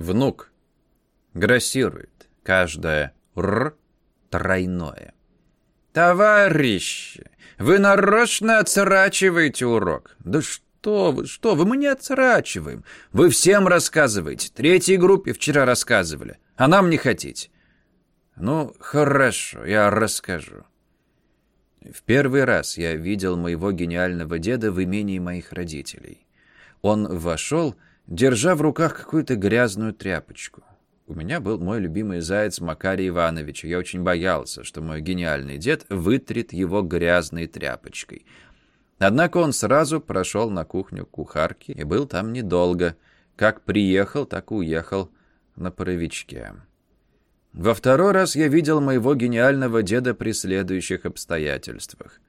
Внук. Грассирует. Каждое «р» тройное. «Товарищи, вы нарочно отсрачиваете урок». «Да что вы, что вы, мы не отсрачиваем. Вы всем рассказываете. Третьей группе вчера рассказывали, а нам не хотите». «Ну, хорошо, я расскажу». В первый раз я видел моего гениального деда в имении моих родителей. Он вошел, держа в руках какую-то грязную тряпочку. У меня был мой любимый заяц Макарий Иванович, и я очень боялся, что мой гениальный дед вытрет его грязной тряпочкой. Однако он сразу прошел на кухню кухарки и был там недолго. Как приехал, так и уехал на паровичке. Во второй раз я видел моего гениального деда при следующих обстоятельствах.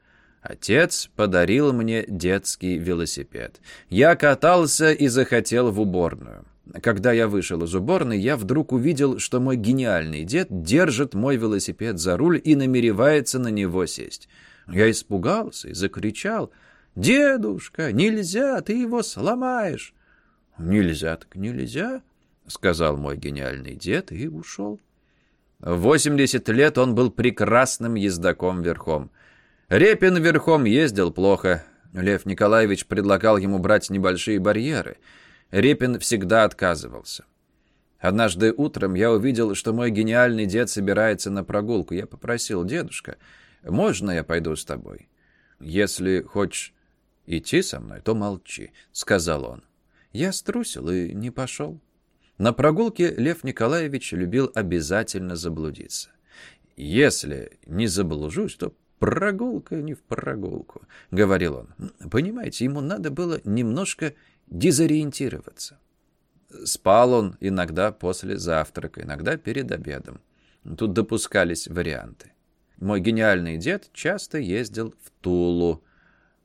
Отец подарил мне детский велосипед. Я катался и захотел в уборную. Когда я вышел из уборной, я вдруг увидел, что мой гениальный дед держит мой велосипед за руль и намеревается на него сесть. Я испугался и закричал. «Дедушка, нельзя, ты его сломаешь!» «Нельзя так нельзя», — сказал мой гениальный дед и ушел. В 80 лет он был прекрасным ездаком верхом. Репин верхом ездил плохо. Лев Николаевич предлагал ему брать небольшие барьеры. Репин всегда отказывался. Однажды утром я увидел, что мой гениальный дед собирается на прогулку. Я попросил, дедушка, можно я пойду с тобой? Если хочешь идти со мной, то молчи, сказал он. Я струсил и не пошел. На прогулке Лев Николаевич любил обязательно заблудиться. «Если не заблужусь, то прогулка не в прогулку», — говорил он. Понимаете, ему надо было немножко дезориентироваться. Спал он иногда после завтрака, иногда перед обедом. Тут допускались варианты. Мой гениальный дед часто ездил в Тулу,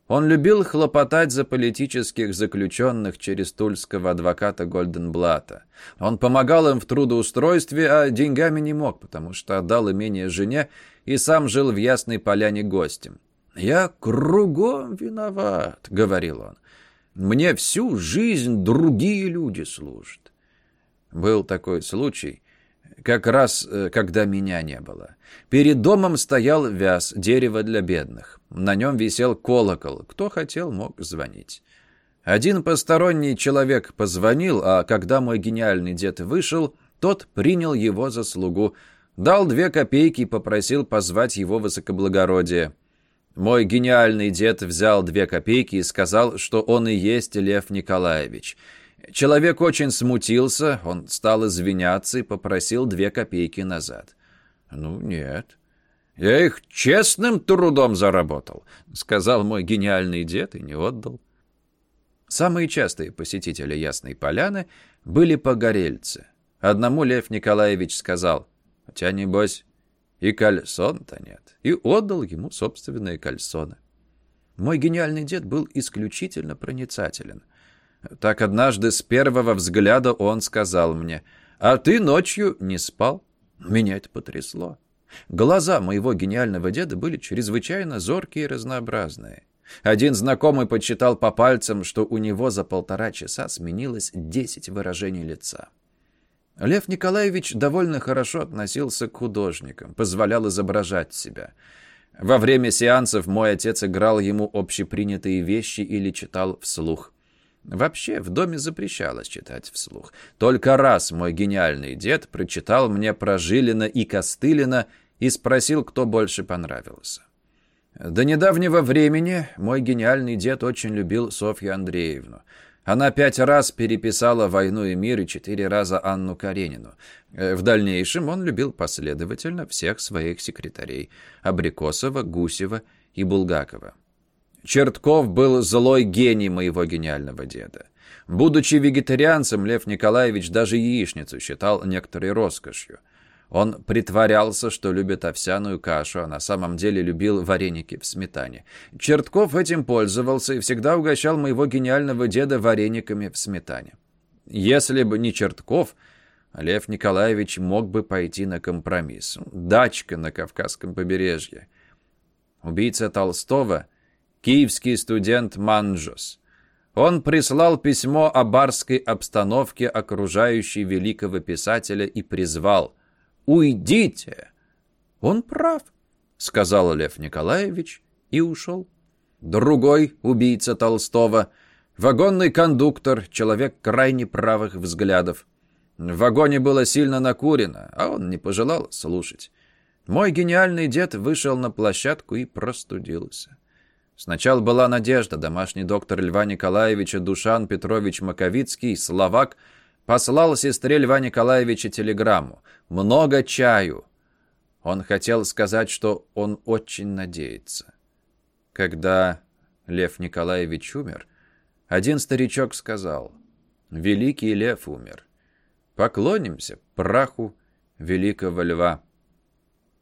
он любил хлопотать за политических заключенных через тульского адвоката Гольденблата. Он помогал им в трудоустройстве, а деньгами не мог, потому что отдал имение жене и сам жил в Ясной Поляне гостем. «Я кругом виноват», — говорил он. «Мне всю жизнь другие люди служат». Был такой случай, как раз э, когда меня не было. Перед домом стоял вяз, дерево для бедных. На нем висел колокол. Кто хотел, мог звонить. Один посторонний человек позвонил, а когда мой гениальный дед вышел, тот принял его за слугу, дал две копейки и попросил позвать его высокоблагородие. Мой гениальный дед взял две копейки и сказал, что он и есть Лев Николаевич. Человек очень смутился, он стал извиняться и попросил две копейки назад. «Ну, нет. Я их честным трудом заработал», — сказал мой гениальный дед и не отдал. Самые частые посетители Ясной Поляны были погорельцы. Одному Лев Николаевич сказал, «У тебя, небось, и кальсон-то нет», и отдал ему собственные кальсоны. Мой гениальный дед был исключительно проницателен. Так однажды с первого взгляда он сказал мне, «А ты ночью не спал?» Меня это потрясло. Глаза моего гениального деда были чрезвычайно зоркие и разнообразные. Один знакомый подсчитал по пальцам, что у него за полтора часа сменилось десять выражений лица. Лев Николаевич довольно хорошо относился к художникам, позволял изображать себя. Во время сеансов мой отец играл ему общепринятые вещи или читал вслух. Вообще, в доме запрещалось читать вслух. Только раз мой гениальный дед прочитал мне про Жилина и Костылина и спросил, кто больше понравился. До недавнего времени мой гениальный дед очень любил Софью Андреевну. Она пять раз переписала «Войну и мир» и четыре раза Анну Каренину. В дальнейшем он любил последовательно всех своих секретарей – Абрикосова, Гусева и Булгакова. Чертков был злой гений моего гениального деда. Будучи вегетарианцем, Лев Николаевич даже яичницу считал некоторой роскошью. Он притворялся, что любит овсяную кашу, а на самом деле любил вареники в сметане. Чертков этим пользовался и всегда угощал моего гениального деда варениками в сметане. Если бы не Чертков, Лев Николаевич мог бы пойти на компромисс. Дачка на Кавказском побережье. Убийца Толстого — Киевский студент Манжос. Он прислал письмо о барской обстановке, окружающей великого писателя, и призвал «Уйдите!» «Он прав», — сказал Лев Николаевич и ушел. Другой убийца Толстого, вагонный кондуктор, человек крайне правых взглядов. В вагоне было сильно накурено, а он не пожелал слушать. Мой гениальный дед вышел на площадку и простудился. Сначала была надежда. Домашний доктор Льва Николаевича Душан Петрович Маковицкий, словак, послал сестре Льва Николаевича телеграмму. «Много чаю». Он хотел сказать, что он очень надеется. Когда Лев Николаевич умер, один старичок сказал, «Великий Лев умер. Поклонимся праху великого льва».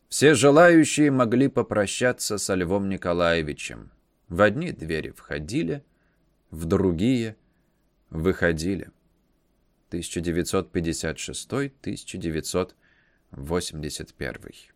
Все желающие могли попрощаться со Львом Николаевичем. В одни двери входили, в другие выходили. 1956-1981